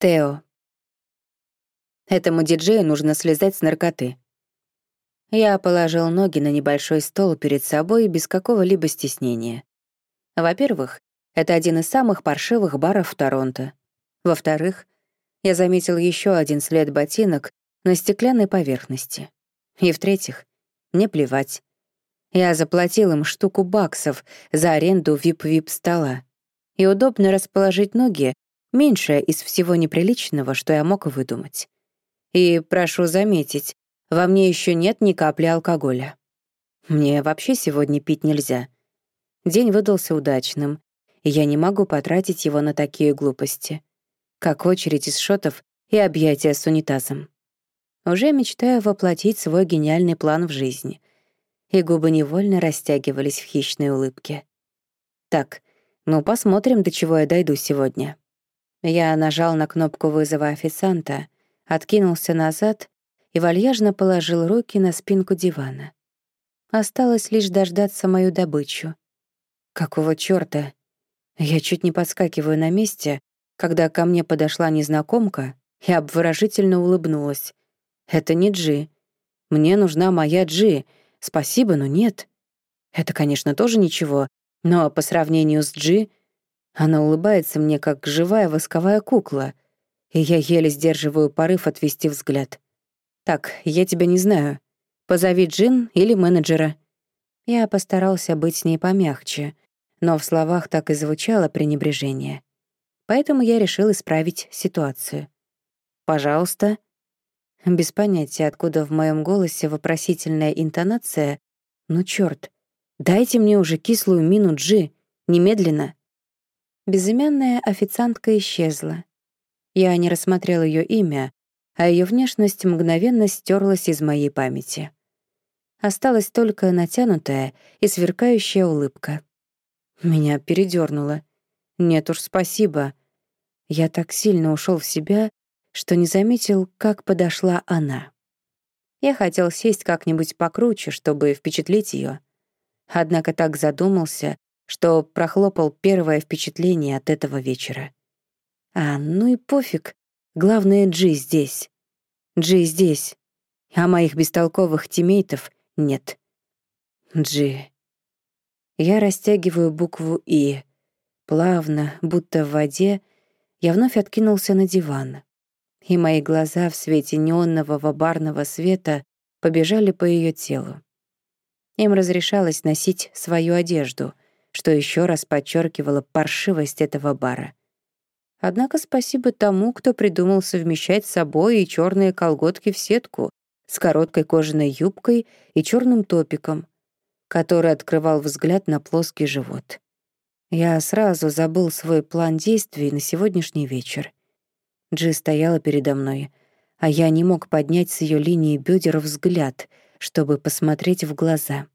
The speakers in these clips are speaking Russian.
Тео. Этому диджею нужно слезать с наркоты. Я положил ноги на небольшой стол перед собой без какого-либо стеснения. Во-первых, это один из самых паршивых баров в Торонто. Во-вторых, я заметил еще один след ботинок на стеклянной поверхности. И в-третьих, мне плевать. Я заплатил им штуку баксов за аренду вип-вип-стола. И удобно расположить ноги Меньшее из всего неприличного, что я мог выдумать. И, прошу заметить, во мне еще нет ни капли алкоголя. Мне вообще сегодня пить нельзя. День выдался удачным, и я не могу потратить его на такие глупости, как очередь из шотов и объятия с унитазом. Уже мечтаю воплотить свой гениальный план в жизнь, и губы невольно растягивались в хищной улыбке. Так, ну посмотрим, до чего я дойду сегодня. Я нажал на кнопку вызова официанта, откинулся назад и вальяжно положил руки на спинку дивана. Осталось лишь дождаться мою добычу. Какого чёрта? Я чуть не подскакиваю на месте, когда ко мне подошла незнакомка и обворожительно улыбнулась. «Это не Джи. Мне нужна моя Джи. Спасибо, но нет». Это, конечно, тоже ничего, но по сравнению с Джи она улыбается мне, как живая восковая кукла, и я еле сдерживаю порыв отвести взгляд. «Так, я тебя не знаю. Позови Джин или менеджера». Я постарался быть с ней помягче, но в словах так и звучало пренебрежение. Поэтому я решил исправить ситуацию. «Пожалуйста». Без понятия, откуда в моем голосе вопросительная интонация, ну чёрт, дайте мне уже кислую мину Джи, немедленно. Безымянная официантка исчезла. Я не рассмотрел ее имя, а ее внешность мгновенно стерлась из моей памяти. Осталась только натянутая и сверкающая улыбка. Меня передернуло. Нет уж, спасибо. Я так сильно ушел в себя, что не заметил, как подошла она. Я хотел сесть как-нибудь покруче, чтобы впечатлить ее. Однако так задумался, что прохлопал первое впечатление от этого вечера. А, ну и пофиг. Главное, Джи здесь. Джи здесь. А моих бестолковых тиммейтов нет. Джи. Я растягиваю букву «И». Плавно, будто в воде, я вновь откинулся на диван. И мои глаза в свете неонного вабарного света побежали по ее телу. Им разрешалось носить свою одежду — что еще раз подчеркивало паршивость этого бара. Однако спасибо тому, кто придумал совмещать с собой и черные колготки в сетку с короткой кожаной юбкой и черным топиком, который открывал взгляд на плоский живот. Я сразу забыл свой план действий на сегодняшний вечер. Джи стояла передо мной, а я не мог поднять с ее линии бедер взгляд, чтобы посмотреть в глаза.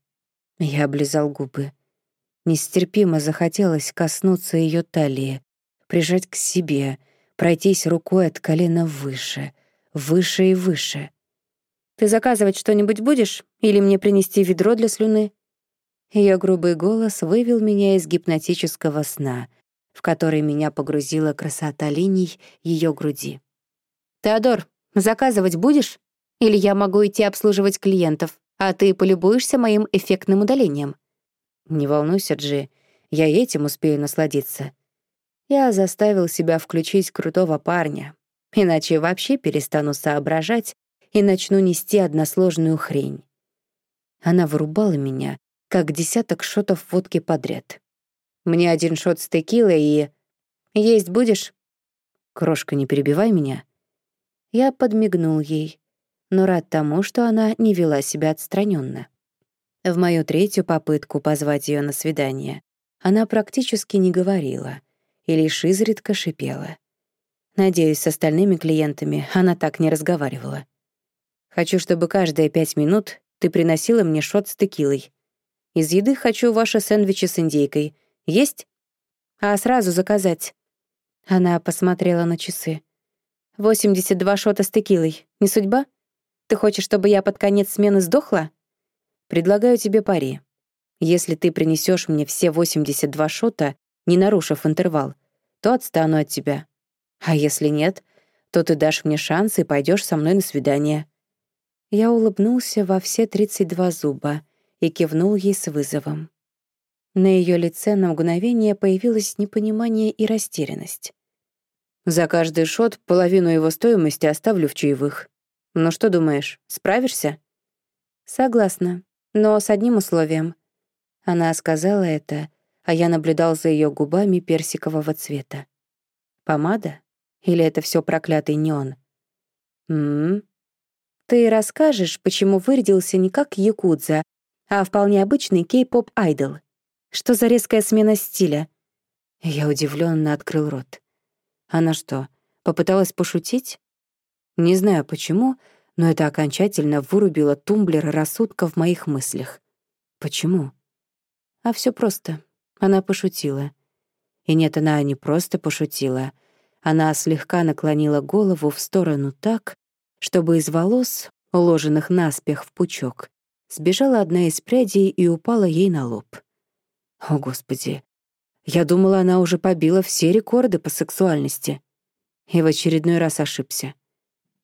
Я облизал губы. Нестерпимо захотелось коснуться ее талии, прижать к себе, пройтись рукой от колена выше, выше и выше. «Ты заказывать что-нибудь будешь? Или мне принести ведро для слюны?» Ее грубый голос вывел меня из гипнотического сна, в который меня погрузила красота линий ее груди. «Теодор, заказывать будешь? Или я могу идти обслуживать клиентов, а ты полюбуешься моим эффектным удалением?» Не волнуйся, Джи, я этим успею насладиться. Я заставил себя включить крутого парня, иначе вообще перестану соображать и начну нести односложную хрень. Она вырубала меня, как десяток шотов водки подряд. Мне один шот с текилой и... Есть будешь? Крошка, не перебивай меня. Я подмигнул ей, но рад тому, что она не вела себя отстраненно. В мою третью попытку позвать ее на свидание она практически не говорила и лишь изредка шипела. Надеюсь, с остальными клиентами она так не разговаривала. Хочу, чтобы каждые пять минут ты приносила мне шот с текилой. Из еды хочу ваши сэндвичи с индейкой. Есть? А сразу заказать. Она посмотрела на часы. 82 шота с текилой. Не судьба? Ты хочешь, чтобы я под конец смены сдохла? Предлагаю тебе пари. Если ты принесешь мне все 82 шота, не нарушив интервал, то отстану от тебя. А если нет, то ты дашь мне шанс и пойдешь со мной на свидание». Я улыбнулся во все 32 зуба и кивнул ей с вызовом. На ее лице на мгновение появилось непонимание и растерянность. «За каждый шот половину его стоимости оставлю в чаевых. Ну что думаешь, справишься?» «Согласна, но с одним условием». Она сказала это, а я наблюдал за ее губами персикового цвета. «Помада? Или это все проклятый неон?» «М-м. Ты расскажешь, почему вырядился не как якудза, а вполне обычный кей-поп айдол? Что за резкая смена стиля?» Я удивленно открыл рот. Она что, попыталась пошутить? Не знаю почему, но это окончательно вырубило тумблер рассудка в моих мыслях. Почему? А все просто. Она пошутила. И нет, она не просто пошутила. Она слегка наклонила голову в сторону так, чтобы из волос, уложенных наспех в пучок, сбежала одна из прядей и упала ей на лоб. О, Господи! Я думала, она уже побила все рекорды по сексуальности. И в очередной раз ошибся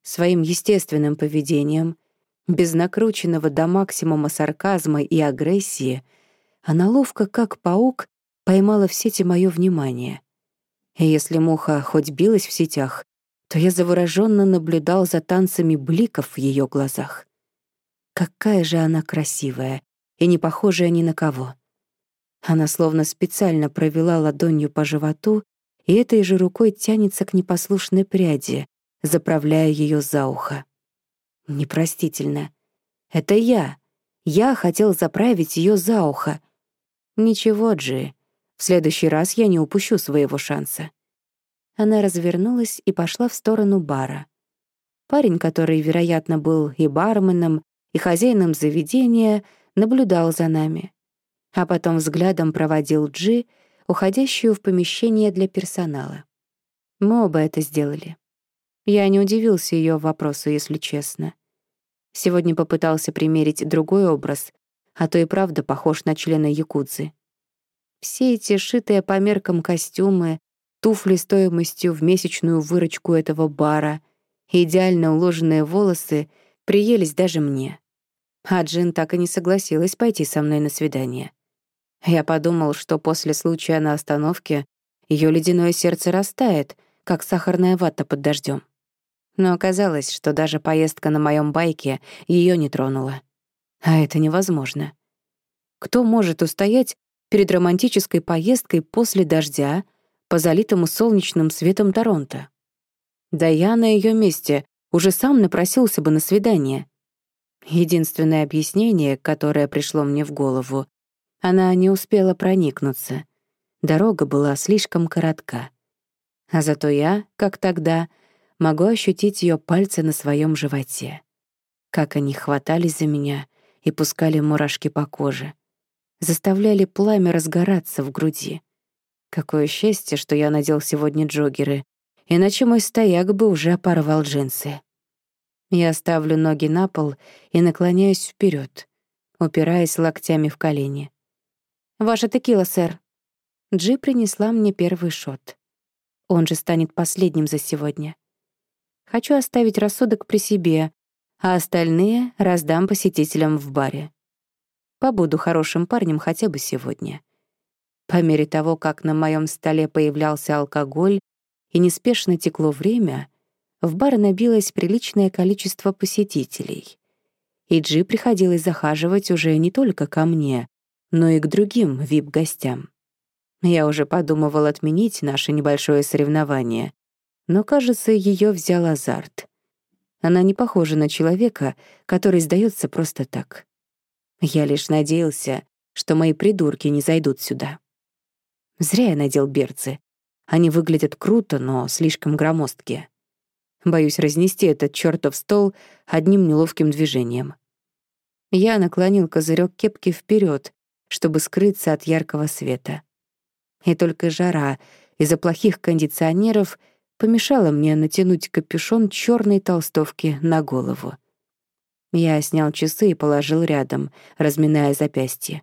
своим естественным поведением, без накрученного до максимума сарказма и агрессии, она ловко, как паук, поймала в сети мое внимание. И если муха хоть билась в сетях, то я завороженно наблюдал за танцами бликов в ее глазах. Какая же она красивая и не похожая ни на кого. Она словно специально провела ладонью по животу и этой же рукой тянется к непослушной пряди, заправляя ее за ухо. Непростительно. Это я. Я хотел заправить ее за ухо. Ничего, Джи. В следующий раз я не упущу своего шанса. Она развернулась и пошла в сторону бара. Парень, который, вероятно, был и барменом, и хозяином заведения, наблюдал за нами. А потом взглядом проводил Джи, уходящую в помещение для персонала. Мы оба это сделали. Я не удивился ее вопросу, если честно. Сегодня попытался примерить другой образ, а то и правда похож на члена якудзы. Все эти шитые по меркам костюмы, туфли стоимостью в месячную выручку этого бара, идеально уложенные волосы приелись даже мне. А Джин так и не согласилась пойти со мной на свидание. Я подумал, что после случая на остановке ее ледяное сердце растает, как сахарная вата под дождем но оказалось, что даже поездка на моем байке ее не тронула. А это невозможно. Кто может устоять перед романтической поездкой после дождя по залитому солнечным светом Торонто? Да я на ее месте уже сам напросился бы на свидание. Единственное объяснение, которое пришло мне в голову, она не успела проникнуться. Дорога была слишком коротка. А зато я, как тогда, могу ощутить ее пальцы на своем животе. Как они хватались за меня и пускали мурашки по коже. Заставляли пламя разгораться в груди. Какое счастье, что я надел сегодня джоггеры, иначе мой стояк бы уже порвал джинсы. Я ставлю ноги на пол и наклоняюсь вперед, упираясь локтями в колени. «Ваша текила, сэр». Джи принесла мне первый шот. Он же станет последним за сегодня. Хочу оставить рассудок при себе, а остальные раздам посетителям в баре. Побуду хорошим парнем хотя бы сегодня. По мере того, как на моем столе появлялся алкоголь и неспешно текло время, в бар набилось приличное количество посетителей. И Джи приходилось захаживать уже не только ко мне, но и к другим вип-гостям. Я уже подумывал отменить наше небольшое соревнование, но, кажется, ее взял азарт. Она не похожа на человека, который сдается просто так. Я лишь надеялся, что мои придурки не зайдут сюда. Зря я надел берцы. Они выглядят круто, но слишком громоздкие. Боюсь разнести этот чертов стол одним неловким движением. Я наклонил козырек кепки вперед, чтобы скрыться от яркого света. И только жара из-за плохих кондиционеров помешало мне натянуть капюшон черной толстовки на голову. Я снял часы и положил рядом, разминая запястье.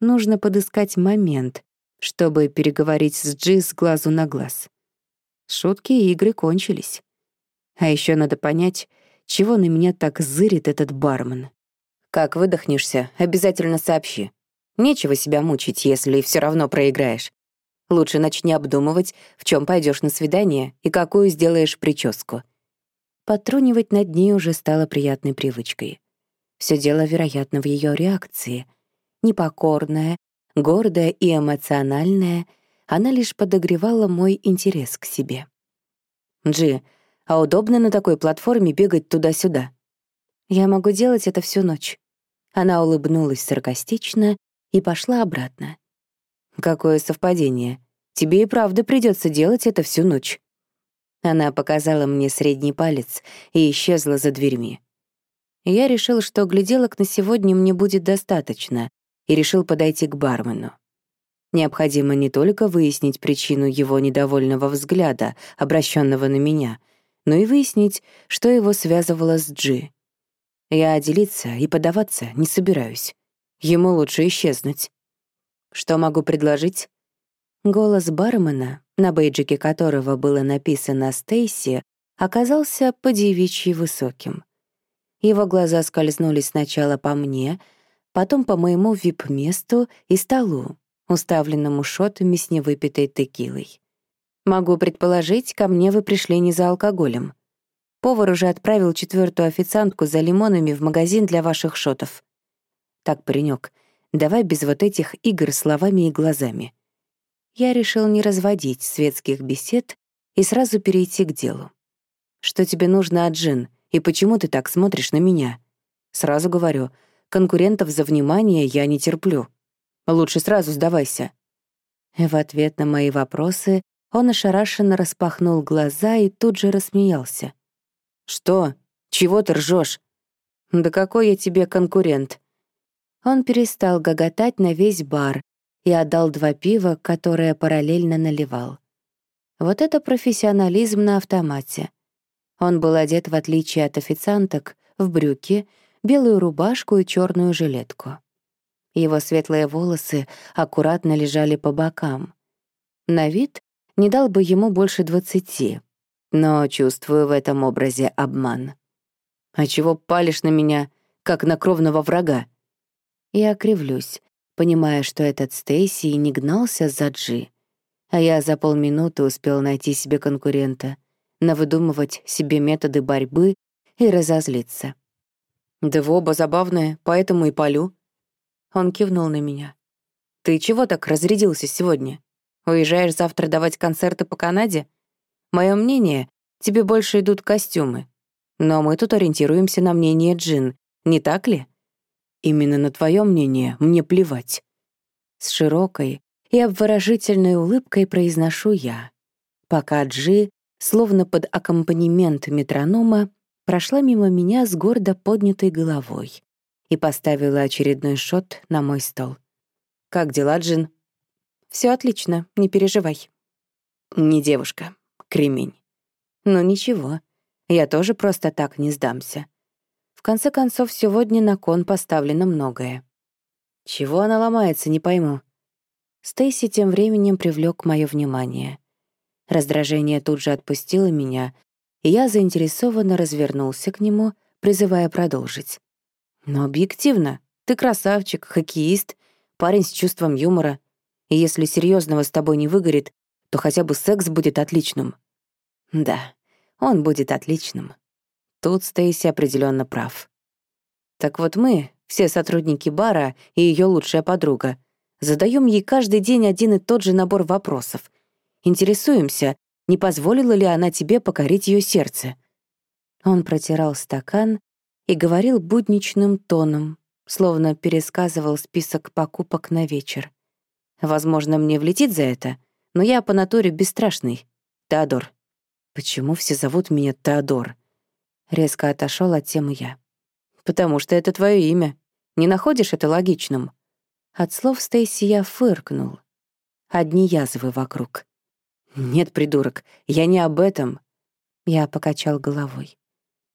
Нужно подыскать момент, чтобы переговорить с Джи с глазу на глаз. Шутки и игры кончились. А еще надо понять, чего на меня так зырит этот бармен. Как выдохнешься, обязательно сообщи. Нечего себя мучить, если все равно проиграешь. Лучше начни обдумывать, в чем пойдешь на свидание и какую сделаешь прическу. Потрунивать над ней уже стало приятной привычкой. Все дело, вероятно, в ее реакции. Непокорная, гордая и эмоциональная, она лишь подогревала мой интерес к себе. «Джи, а удобно на такой платформе бегать туда-сюда?» «Я могу делать это всю ночь». Она улыбнулась саркастично и пошла обратно. «Какое совпадение. Тебе и правда придется делать это всю ночь». Она показала мне средний палец и исчезла за дверьми. Я решил, что гляделок на сегодня мне будет достаточно, и решил подойти к бармену. Необходимо не только выяснить причину его недовольного взгляда, обращенного на меня, но и выяснить, что его связывало с Джи. Я делиться и подаваться не собираюсь. Ему лучше исчезнуть. Что могу предложить? Голос бармена, на бейджике которого было написано «Стейси», оказался подевичьи высоким. Его глаза скользнули сначала по мне, потом по моему вип-месту и столу, уставленному шотами с невыпитой текилой. Могу предположить, ко мне вы пришли не за алкоголем. Повар уже отправил четвертую официантку за лимонами в магазин для ваших шотов. Так, паренек, давай без вот этих игр словами и глазами. Я решил не разводить светских бесед и сразу перейти к делу. Что тебе нужно от Джин, и почему ты так смотришь на меня? Сразу говорю, конкурентов за внимание я не терплю. Лучше сразу сдавайся». В ответ на мои вопросы он ошарашенно распахнул глаза и тут же рассмеялся. «Что? Чего ты ржешь? Да какой я тебе конкурент?» Он перестал гоготать на весь бар и отдал два пива, которые параллельно наливал. Вот это профессионализм на автомате. Он был одет, в отличие от официанток, в брюки, белую рубашку и черную жилетку. Его светлые волосы аккуратно лежали по бокам. На вид не дал бы ему больше двадцати, но чувствую в этом образе обман. «А чего палишь на меня, как на кровного врага?» Я кривлюсь, понимая, что этот Стейси не гнался за Джи, а я за полминуты успел найти себе конкурента, навыдумывать себе методы борьбы и разозлиться. «Да вы оба забавные, поэтому и полю», он кивнул на меня. «Ты чего так разрядился сегодня? Уезжаешь завтра давать концерты по Канаде? Мое мнение, тебе больше идут костюмы. Но мы тут ориентируемся на мнение Джин, не так ли? Именно на твое мнение мне плевать». С широкой и обворожительной улыбкой произношу я, пока Джи, словно под аккомпанемент метронома, прошла мимо меня с гордо поднятой головой и поставила очередной шот на мой стол. «Как дела, Джин?» Все отлично, не переживай». «Не девушка, кремень». «Ну ничего, я тоже просто так не сдамся. В конце концов, сегодня на кон поставлено многое». «Чего она ломается, не пойму». Стейси тем временем привлек мое внимание. Раздражение тут же отпустило меня, и я заинтересованно развернулся к нему, призывая продолжить. Но объективно, ты красавчик, хоккеист, парень с чувством юмора. И если серьезного с тобой не выгорит, то хотя бы секс будет отличным. Да, он будет отличным. Тут Стейси определенно прав. Так вот мы, все сотрудники бара и ее лучшая подруга, задаем ей каждый день один и тот же набор вопросов. Интересуемся, не позволила ли она тебе покорить ее сердце. Он протирал стакан и говорил будничным тоном, словно пересказывал список покупок на вечер. Возможно, мне влетит за это, но я по натуре бесстрашный. Теодор. Почему все зовут меня Теодор? Резко отошел от темы я. Потому что это твое имя. Не находишь это логичным? От слов Стейси я фыркнул. Одни язвы вокруг. Нет, придурок, я не об этом. Я покачал головой.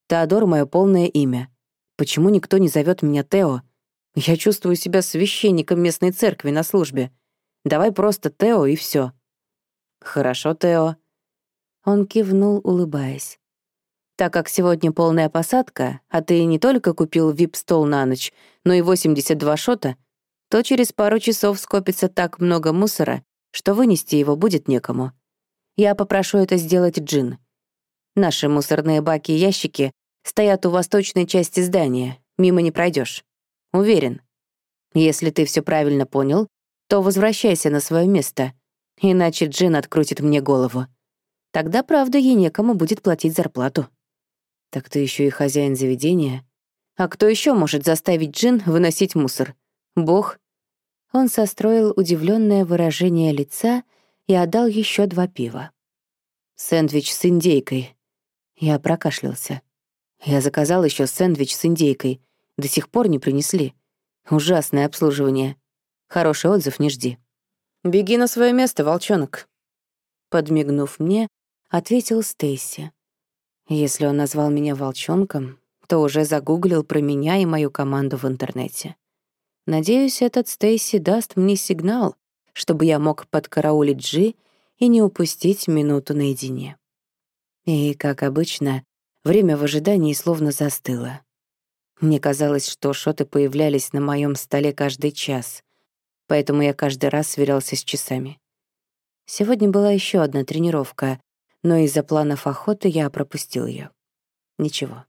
Теодор — мое полное имя. Почему никто не зовет меня Тео? Я чувствую себя священником местной церкви на службе. Давай просто Тео и все. Хорошо, Тео. Он кивнул, улыбаясь. Так как сегодня полная посадка, а ты не только купил вип-стол на ночь, но и 82 шота, то через пару часов скопится так много мусора, что вынести его будет некому. Я попрошу это сделать Джин. Наши мусорные баки и ящики стоят у восточной части здания, мимо не пройдешь. Уверен. Если ты все правильно понял, то возвращайся на свое место, иначе Джин открутит мне голову. Тогда, правда, ей некому будет платить зарплату. Так ты еще и хозяин заведения. А кто еще может заставить Джин выносить мусор? Бог? Он состроил удивленное выражение лица и отдал еще два пива. Сэндвич с индейкой. Я прокашлялся. Я заказал еще сэндвич с индейкой. До сих пор не принесли. Ужасное обслуживание. Хороший отзыв не жди. «Беги на свое место, волчонок», — подмигнув мне, ответил Стейси. Если он назвал меня волчонком, то уже загуглил про меня и мою команду в интернете. Надеюсь, этот Стейси даст мне сигнал, чтобы я мог подкараулить Джи и не упустить минуту наедине. И, как обычно, время в ожидании словно застыло. Мне казалось, что шоты появлялись на моем столе каждый час, поэтому я каждый раз сверялся с часами. Сегодня была еще одна тренировка, но из-за планов охоты я пропустил ее. Ничего.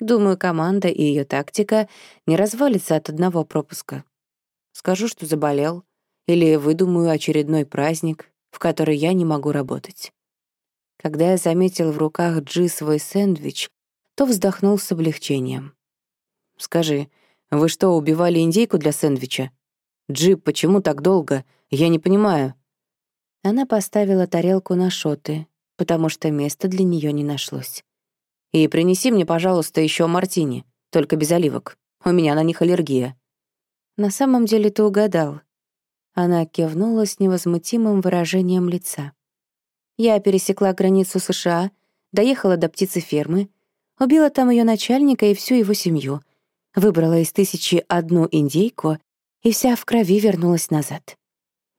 Думаю, команда и ее тактика не развалится от одного пропуска. Скажу, что заболел, или выдумаю очередной праздник, в который я не могу работать. Когда я заметил в руках Джи свой сэндвич, то вздохнул с облегчением. «Скажи, вы что, убивали индейку для сэндвича? Джип, почему так долго? Я не понимаю». Она поставила тарелку на шоты, потому что места для нее не нашлось. «И принеси мне, пожалуйста, еще мартини, только без оливок. У меня на них аллергия». «На самом деле ты угадал». Она кивнула с невозмутимым выражением лица. «Я пересекла границу США, доехала до птицефермы, убила там ее начальника и всю его семью, Выбрала из тысячи одну индейку и вся в крови вернулась назад.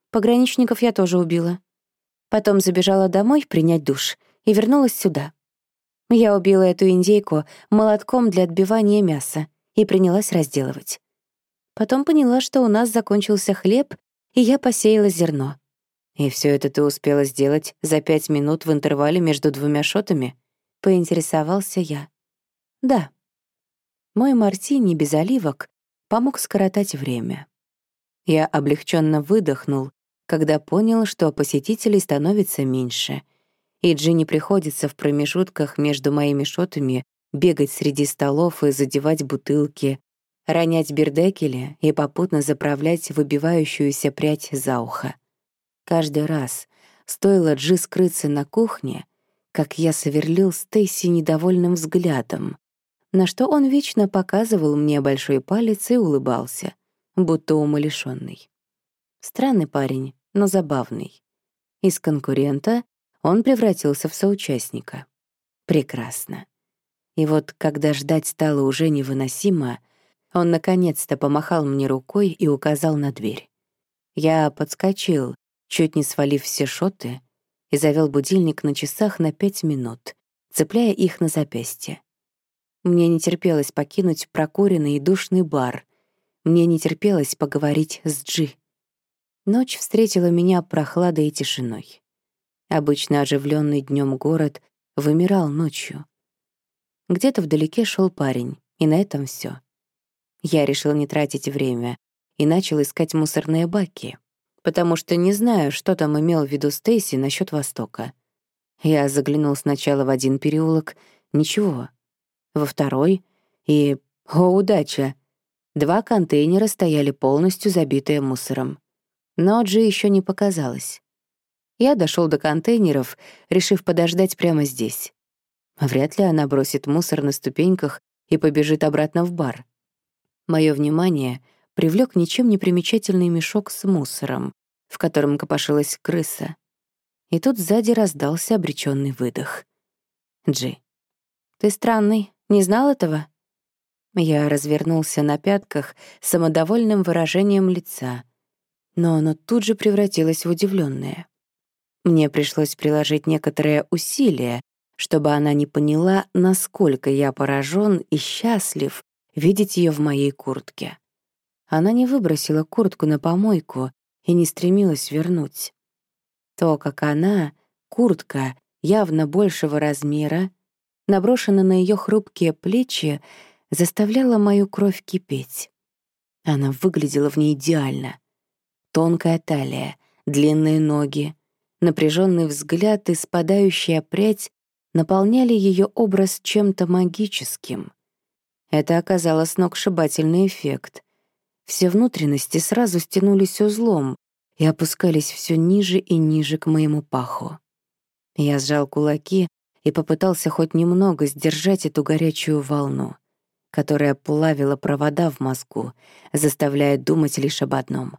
Пограничников я тоже убила. Потом забежала домой принять душ и вернулась сюда. Я убила эту индейку молотком для отбивания мяса и принялась разделывать. Потом поняла, что у нас закончился хлеб, и я посеяла зерно. И все это ты успела сделать за пять минут в интервале между двумя шотами? Поинтересовался я. Да. Мой мартини без оливок помог скоротать время. Я облегченно выдохнул, когда понял, что посетителей становится меньше, и Джинни приходится в промежутках между моими шотами бегать среди столов и задевать бутылки, ронять бердекели и попутно заправлять выбивающуюся прядь за ухо. Каждый раз, стоило Джи скрыться на кухне, как я сверлил Стейси недовольным взглядом, на что он вечно показывал мне большой палец и улыбался, будто умалишённый. Странный парень, но забавный. Из конкурента он превратился в соучастника. Прекрасно. И вот, когда ждать стало уже невыносимо, он наконец-то помахал мне рукой и указал на дверь. Я подскочил, чуть не свалив все шоты, и завел будильник на часах на пять минут, цепляя их на запястье. Мне не терпелось покинуть прокуренный и душный бар. Мне не терпелось поговорить с Джи. Ночь встретила меня прохладой и тишиной. Обычно оживленный днем город вымирал ночью. Где-то вдалеке шел парень, и на этом все. Я решил не тратить время и начал искать мусорные баки, потому что не знаю, что там имел в виду Стейси насчет Востока. Я заглянул сначала в один переулок — ничего во второй, и, о, удача, два контейнера стояли полностью забитые мусором. Но Джи еще не показалось. Я дошел до контейнеров, решив подождать прямо здесь. Вряд ли она бросит мусор на ступеньках и побежит обратно в бар. Мое внимание привлек ничем не примечательный мешок с мусором, в котором копошилась крыса. И тут сзади раздался обреченный выдох. «Джи, ты странный», не знал этого?» Я развернулся на пятках с самодовольным выражением лица, но оно тут же превратилось в удивленное. Мне пришлось приложить некоторое усилие, чтобы она не поняла, насколько я поражен и счастлив видеть ее в моей куртке. Она не выбросила куртку на помойку и не стремилась вернуть. То, как она, куртка, явно большего размера, наброшена на ее хрупкие плечи, заставляла мою кровь кипеть. Она выглядела в ней идеально. Тонкая талия, длинные ноги, напряженный взгляд и спадающая прядь наполняли ее образ чем-то магическим. Это оказало сногсшибательный эффект. Все внутренности сразу стянулись узлом и опускались все ниже и ниже к моему паху. Я сжал кулаки и попытался хоть немного сдержать эту горячую волну, которая плавила провода в мозгу, заставляя думать лишь об одном.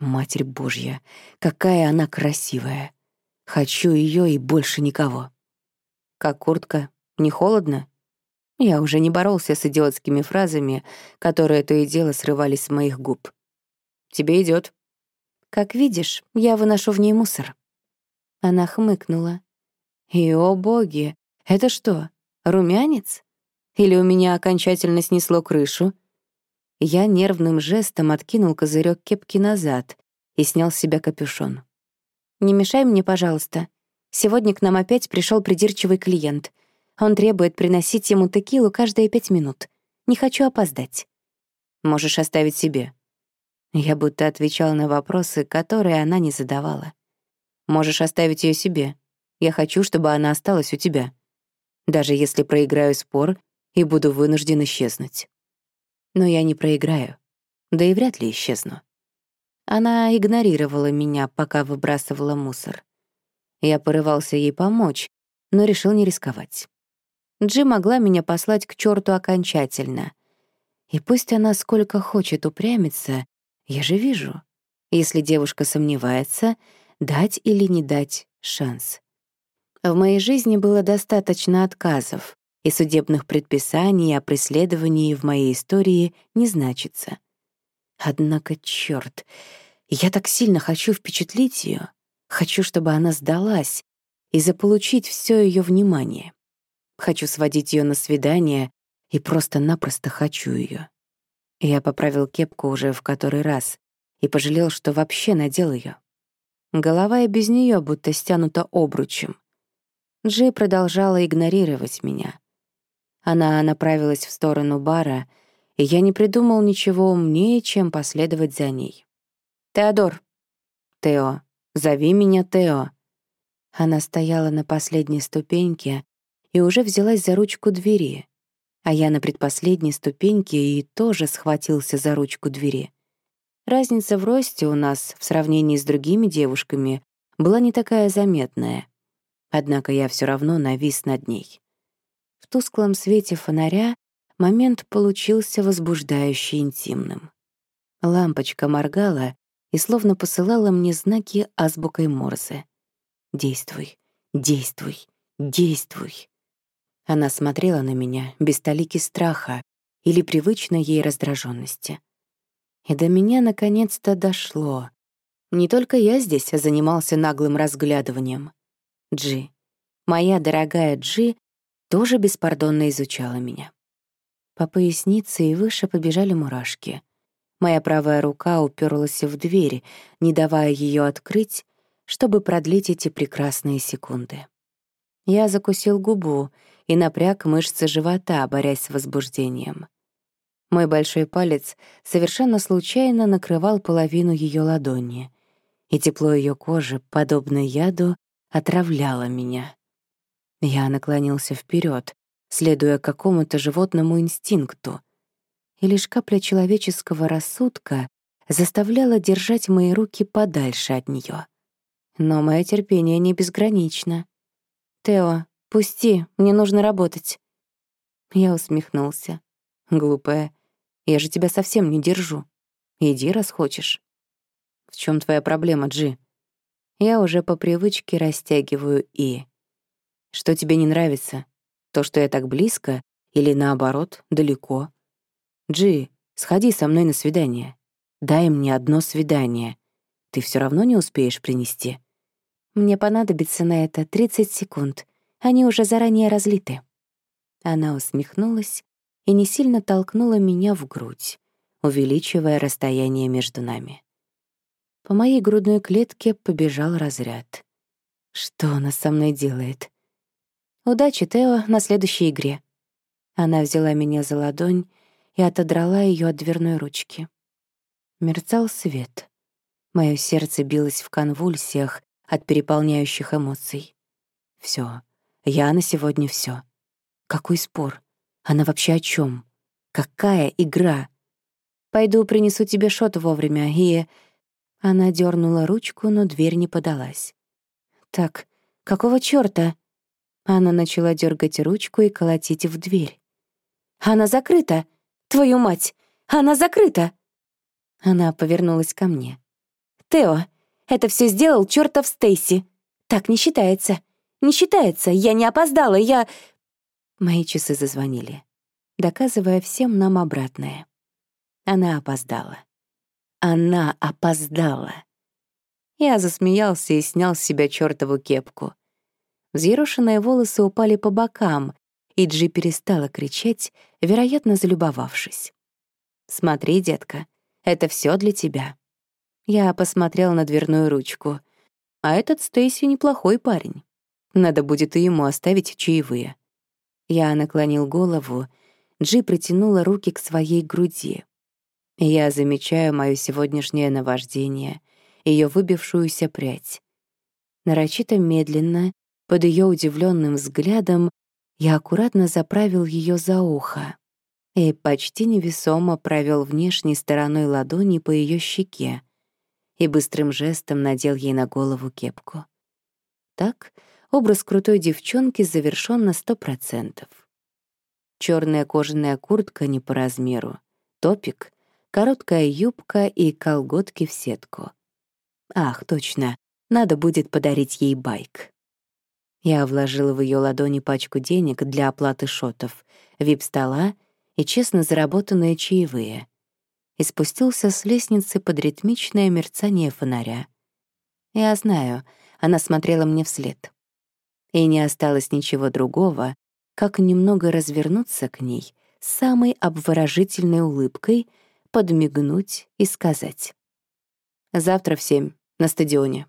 Матерь Божья, какая она красивая! Хочу ее и больше никого. Как куртка? Не холодно? Я уже не боролся с идиотскими фразами, которые то и дело срывались с моих губ. Тебе идет. Как видишь, я выношу в ней мусор. Она хмыкнула. И, о боги, это что, румянец? Или у меня окончательно снесло крышу? Я нервным жестом откинул козырек кепки назад и снял с себя капюшон. «Не мешай мне, пожалуйста. Сегодня к нам опять пришел придирчивый клиент. Он требует приносить ему текилу каждые пять минут. Не хочу опоздать. Можешь оставить себе. Я будто отвечал на вопросы, которые она не задавала. Можешь оставить ее себе. Я хочу, чтобы она осталась у тебя. Даже если проиграю спор и буду вынужден исчезнуть. Но я не проиграю. Да и вряд ли исчезну. Она игнорировала меня, пока выбрасывала мусор. Я порывался ей помочь, но решил не рисковать. Джи могла меня послать к черту окончательно. И пусть она сколько хочет упрямиться, я же вижу. Если девушка сомневается, дать или не дать шанс. В моей жизни было достаточно отказов, и судебных предписаний о преследовании в моей истории не значится. Однако, чёрт, я так сильно хочу впечатлить её. Хочу, чтобы она сдалась и заполучить все ее внимание. Хочу сводить ее на свидание и просто-напросто хочу ее. Я поправил кепку уже в который раз и пожалел, что вообще надел ее. Голова и без нее будто стянута обручем. Джей продолжала игнорировать меня. Она направилась в сторону бара, и я не придумал ничего умнее, чем последовать за ней. «Теодор!» «Тео!» Зови меня Тео». Она стояла на последней ступеньке и уже взялась за ручку двери, а я на предпоследней ступеньке и тоже схватился за ручку двери. Разница в росте у нас в сравнении с другими девушками была не такая заметная, однако я все равно навис над ней. Тусклом свете фонаря момент получился возбуждающе интимным. Лампочка моргала, и словно посылала мне знаки азбукой Морзе. «Действуй, действуй, действуй». Она смотрела на меня без толики страха или привычной ей раздраженности. И до меня наконец-то дошло. Не только я здесь занимался наглым разглядыванием. Джи, моя дорогая Джи, тоже беспардонно изучала меня. По пояснице и выше побежали мурашки — Моя правая рука уперлась в дверь, не давая ее открыть, чтобы продлить эти прекрасные секунды. Я закусил губу и напряг мышцы живота, борясь с возбуждением. Мой большой палец совершенно случайно накрывал половину ее ладони, и тепло ее кожи, подобно яду, отравляло меня. Я наклонился вперед, следуя какому-то животному инстинкту — и лишь капля человеческого рассудка заставляла держать мои руки подальше от нее. Но мое терпение не безгранично. «Тео, пусти, мне нужно работать». Я усмехнулся. «Глупая, я же тебя совсем не держу. Иди, раз хочешь». «В чем твоя проблема, Джи?» Я уже по привычке растягиваю «и». «Что тебе не нравится? То, что я так близко, или, наоборот, далеко?» «Джи, сходи со мной на свидание. Дай мне одно свидание. Ты все равно не успеешь принести?» «Мне понадобится на это 30 секунд. Они уже заранее разлиты». Она усмехнулась и не сильно толкнула меня в грудь, увеличивая расстояние между нами. По моей грудной клетке побежал разряд. Что она со мной делает? Удачи, Тео, на следующей игре. Она взяла меня за ладонь и отодрала ее от дверной ручки. Мерцал свет. Моё сердце билось в конвульсиях от переполняющих эмоций. Все, я на сегодня все. Какой спор? Она вообще о чем? Какая игра? Пойду принесу тебе шот вовремя, и... Она дернула ручку, но дверь не подалась. Так, какого чёрта? Она начала дергать ручку и колотить в дверь. Она закрыта! Твою мать! Она закрыта! Она повернулась ко мне. Тео, это все сделал чертов Стейси. Так не считается. Не считается. Я не опоздала. Я... Мои часы зазвонили, доказывая всем нам обратное. Она опоздала. Она опоздала. Я засмеялся и снял с себя чертову кепку. Взъерошенные волосы упали по бокам, и Джи перестала кричать, вероятно, залюбовавшись. «Смотри, детка, это все для тебя». Я посмотрел на дверную ручку. А этот Стейси неплохой парень. Надо будет и ему оставить чаевые. Я наклонил голову, Джи протянула руки к своей груди. Я замечаю моё сегодняшнее наваждение, её выбившуюся прядь. Нарочито медленно, под её удивленным взглядом, я аккуратно заправил её за ухо и почти невесомо провел внешней стороной ладони по её щеке, и быстрым жестом надел ей на голову кепку. Так образ крутой девчонки завершён на сто процентов. Чёрная кожаная куртка не по размеру, топик, короткая юбка и колготки в сетку. Ах, точно, надо будет подарить ей байк. Я вложила в её ладони пачку денег для оплаты шотов, вип-стола и честно заработанные чаевые — и спустился с лестницы под ритмичное мерцание фонаря. Я знаю, она смотрела мне вслед. И не осталось ничего другого, как немного развернуться к ней с самой обворожительной улыбкой, подмигнуть и сказать. «Завтра в семь на стадионе».